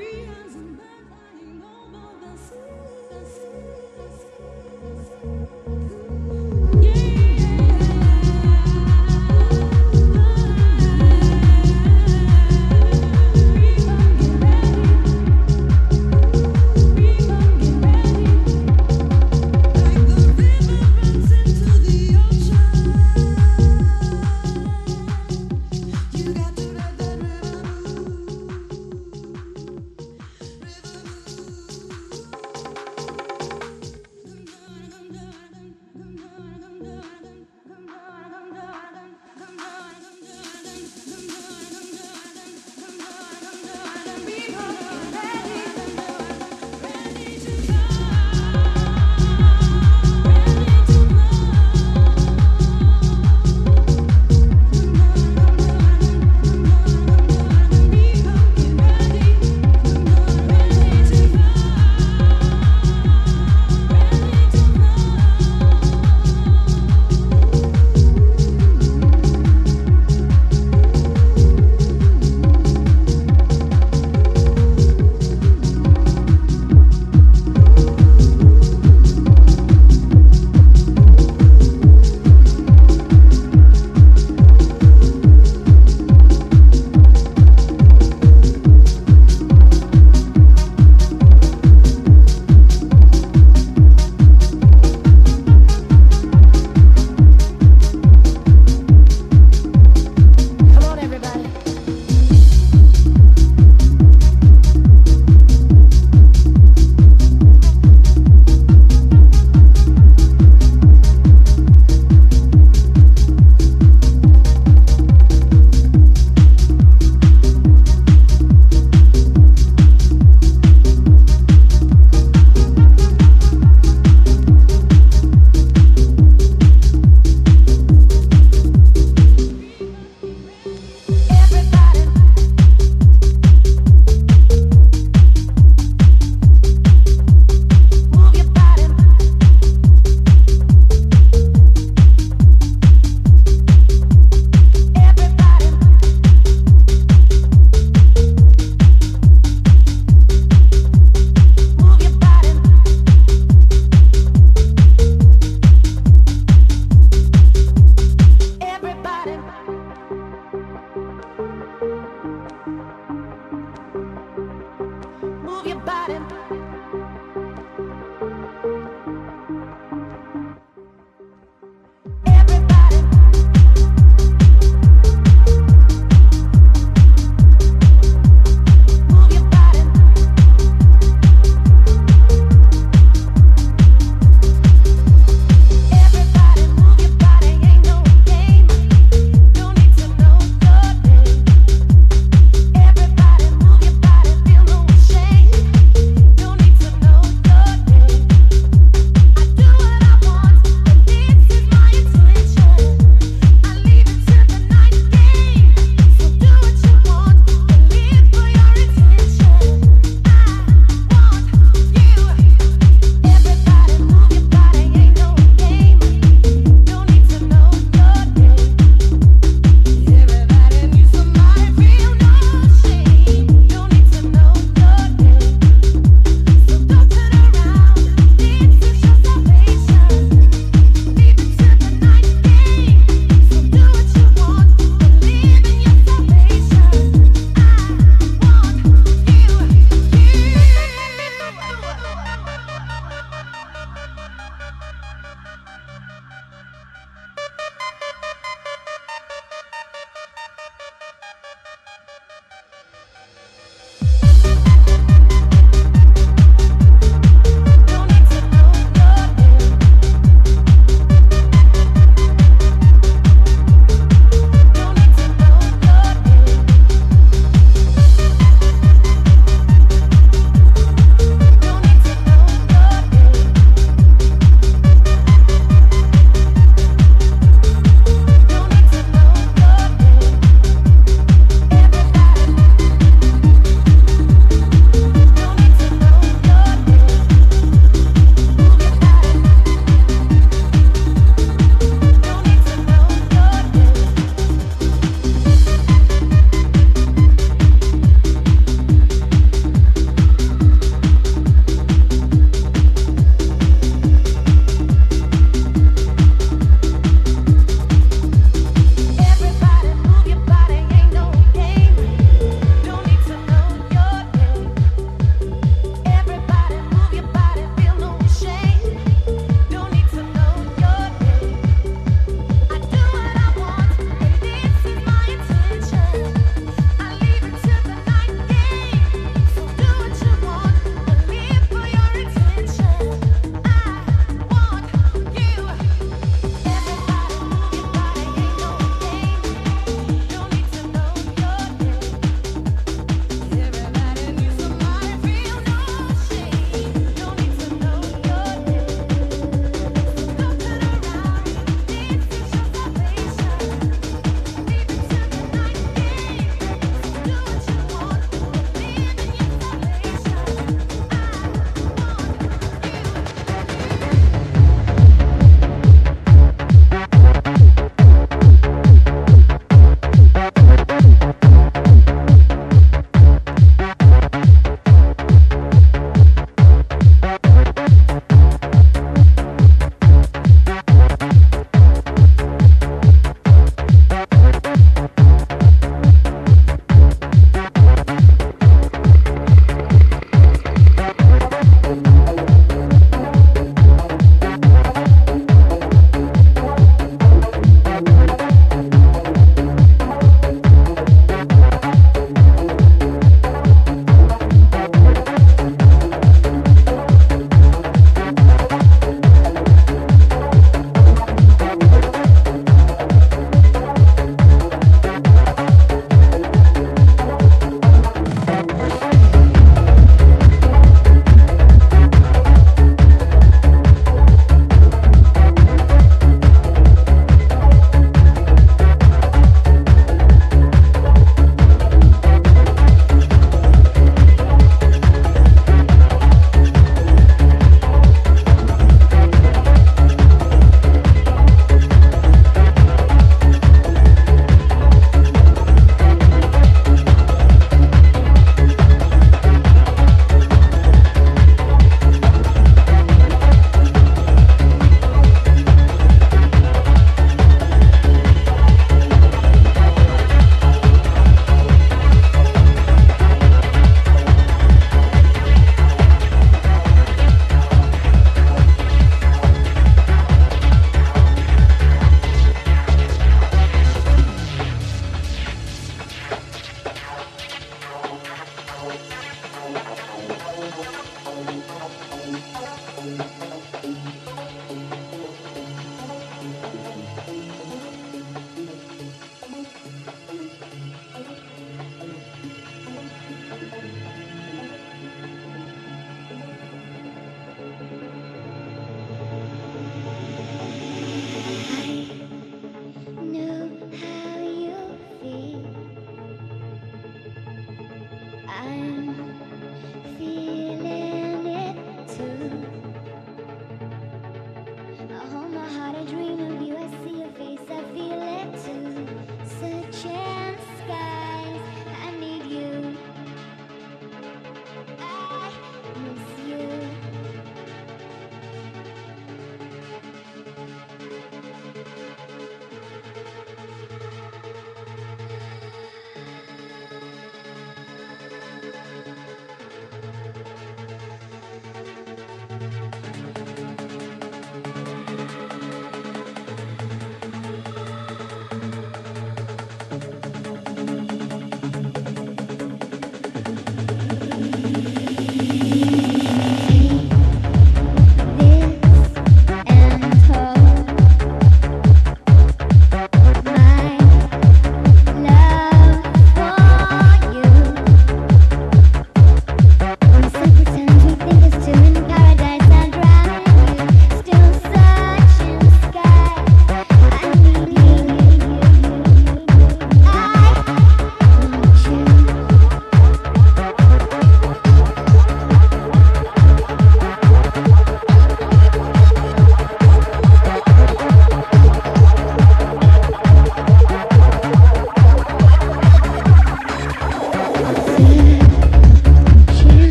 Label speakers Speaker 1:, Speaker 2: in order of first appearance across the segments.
Speaker 1: free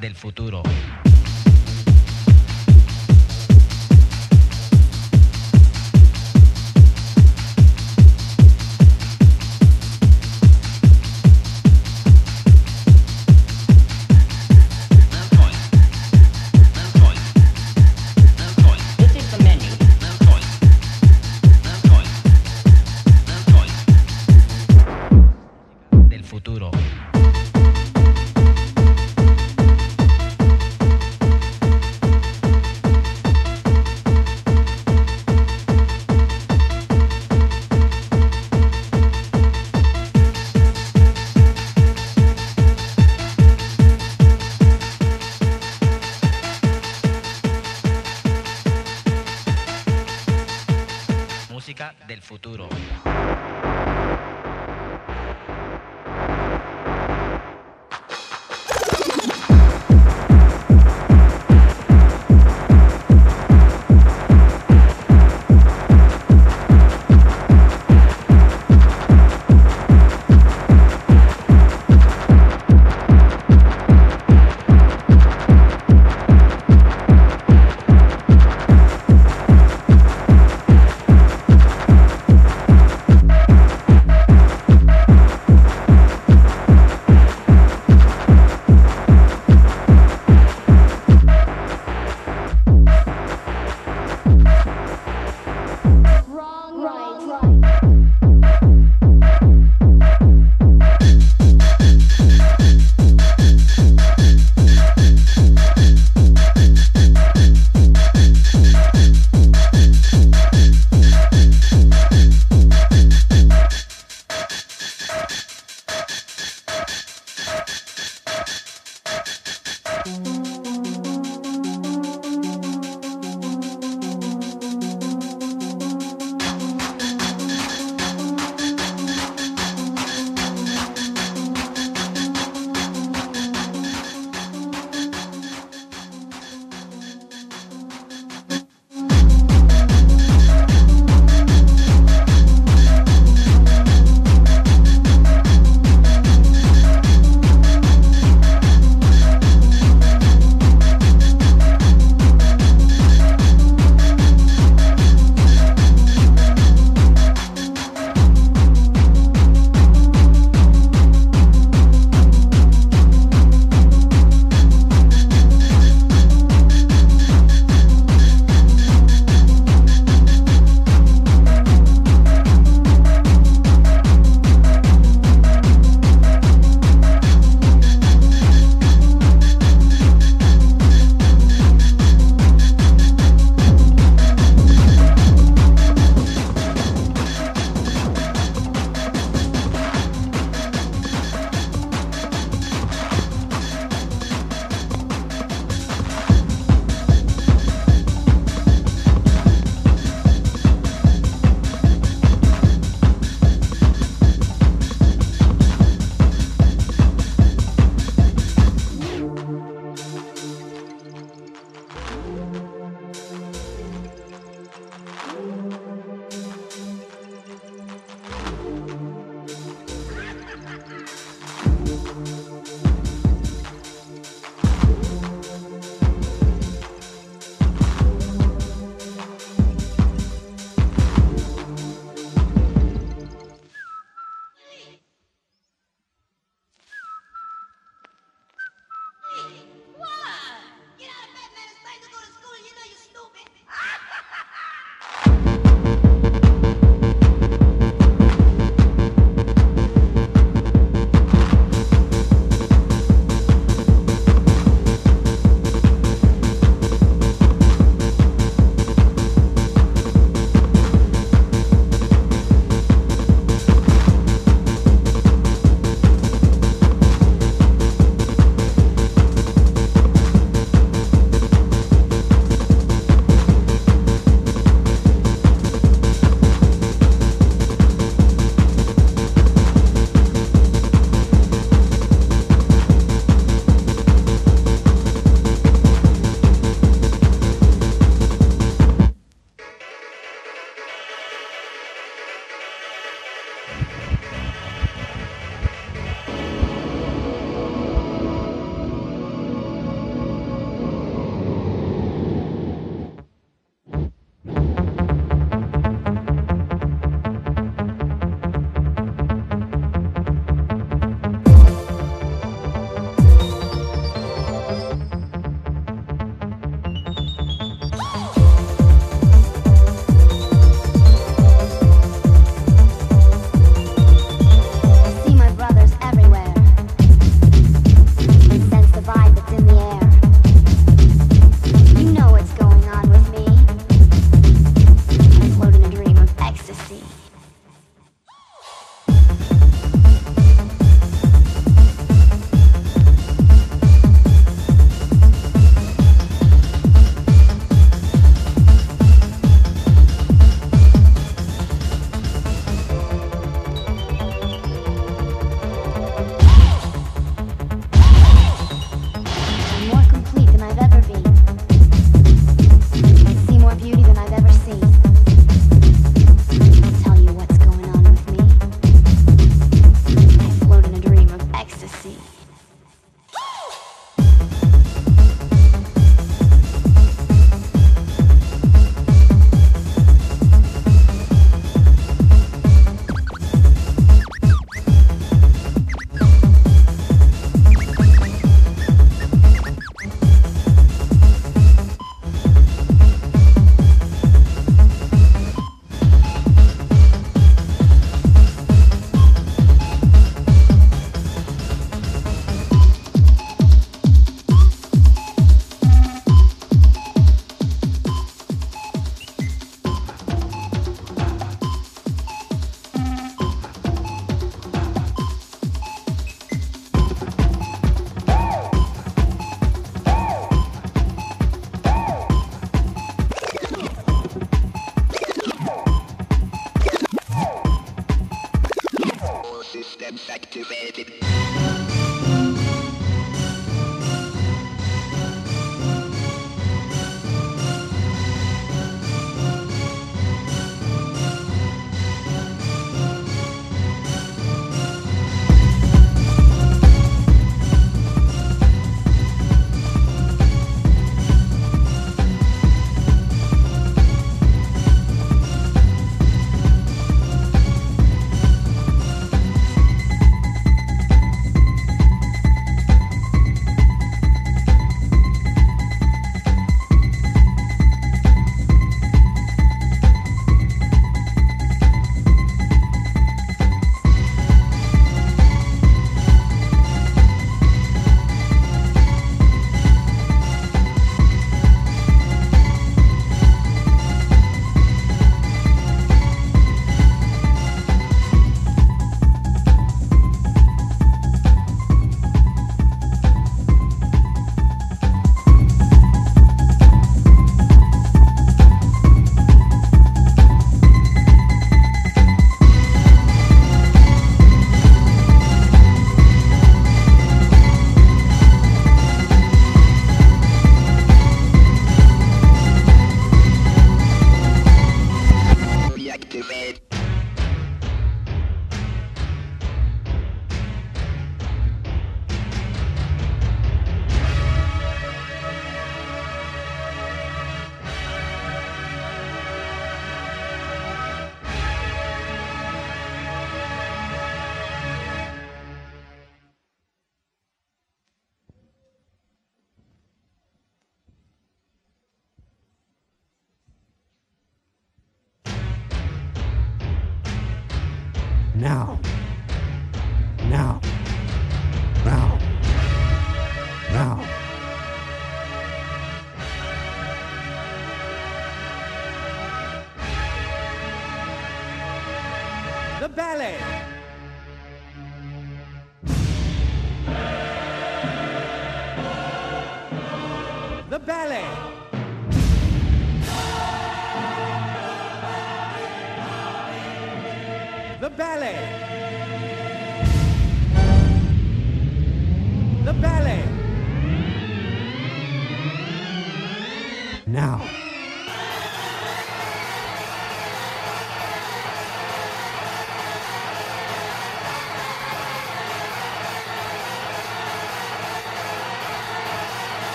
Speaker 1: Del futuro.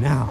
Speaker 2: Now.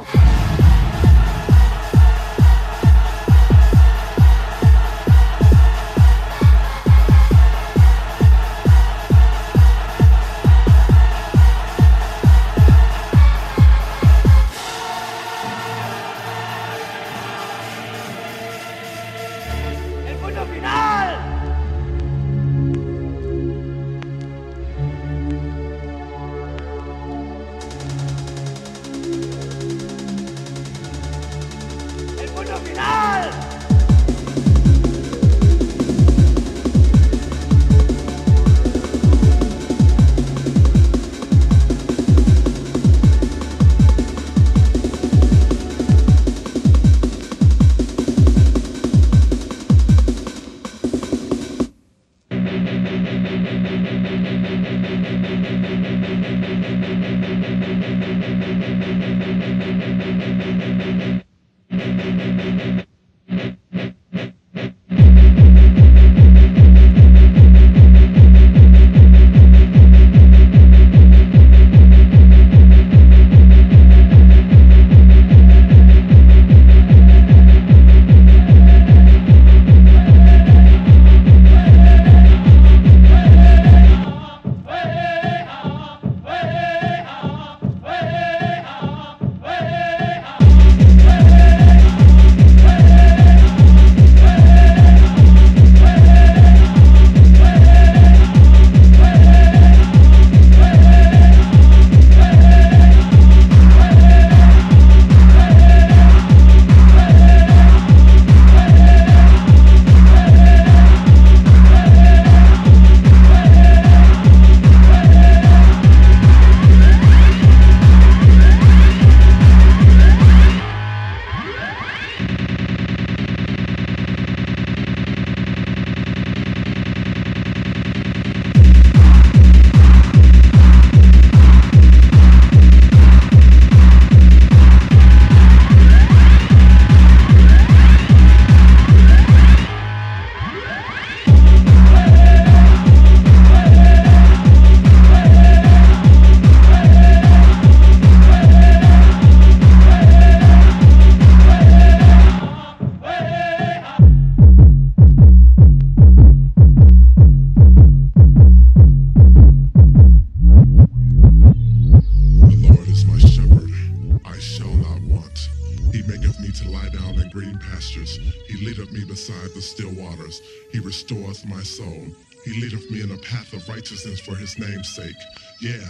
Speaker 2: me to lie down in green pastures. He leadeth me
Speaker 3: beside the still waters. He restoreth my soul. He leadeth me in a path of righteousness for his name's sake. Yeah,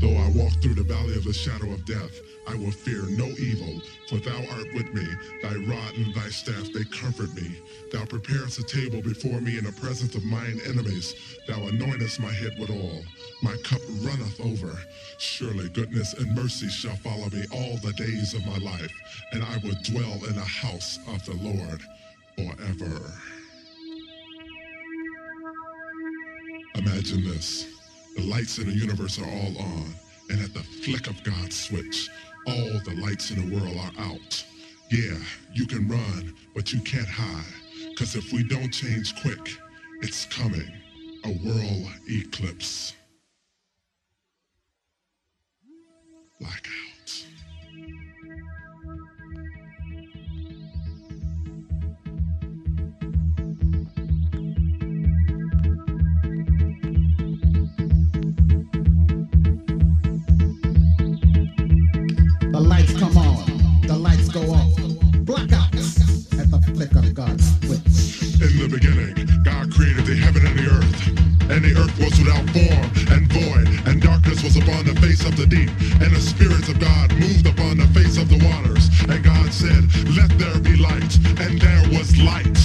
Speaker 3: though I walk through the valley of the shadow of death, I will fear no evil, for thou art with me. Thy rod and thy staff, they comfort me. Thou preparest a table before me in the presence of mine enemies. Thou anointest my head with oil. My cup runneth over. Surely goodness and mercy shall follow me all the days of my life, and I will dwell in the house of the Lord forever. Imagine this. The lights in the universe are all on, and at the flick of God's switch, all the lights in the world are out. Yeah, you can run, but you can't hide. Cause if we don't change quick, it's coming. A world eclipse. Blackout.
Speaker 4: God's switch.
Speaker 3: In the beginning, God created the heaven and the earth. And the earth was without form and void, and darkness was upon the face of the deep. And the spirits of God moved upon the face of the waters. And God said, Let there be light. And there was light.